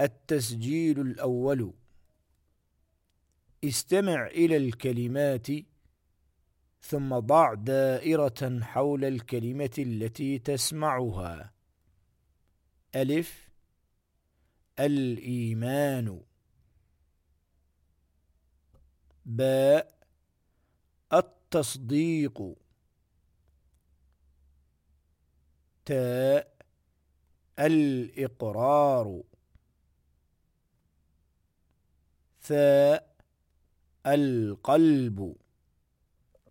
التسجيل الأول. استمع إلى الكلمات ثم ضع دائرة حول الكلمة التي تسمعها. ألف. الإيمان. باء. التصديق. تاء. الإقرار. القلب